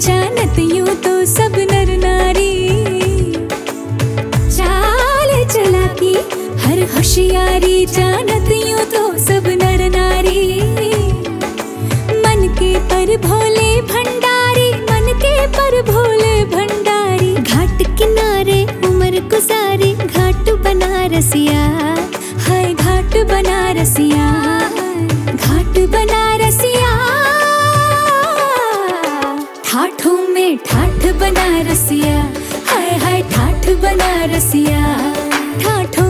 जानत यूँ तो सब नर नारी। चाल चला की हर होशियारी जानत यूँ तो सब नर नारी। मन के पर भोले भंडारी, मन के पर भोले भंडारी। घाट किनारे उम्र कुसारी घाट बनारसिया। बनारसिया। हाय हाय ठाठ बनारसिया। ठाठो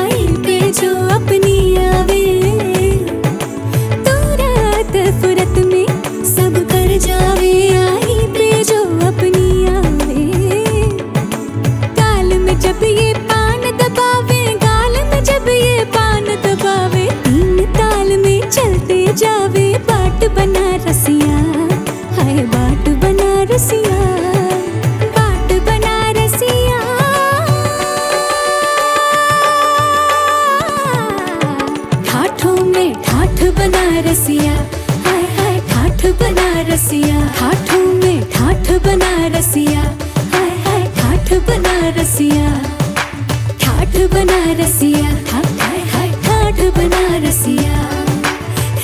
बना रसिया हाय हाय ठाठ बना रसिया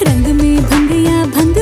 रंग में भंगया भंग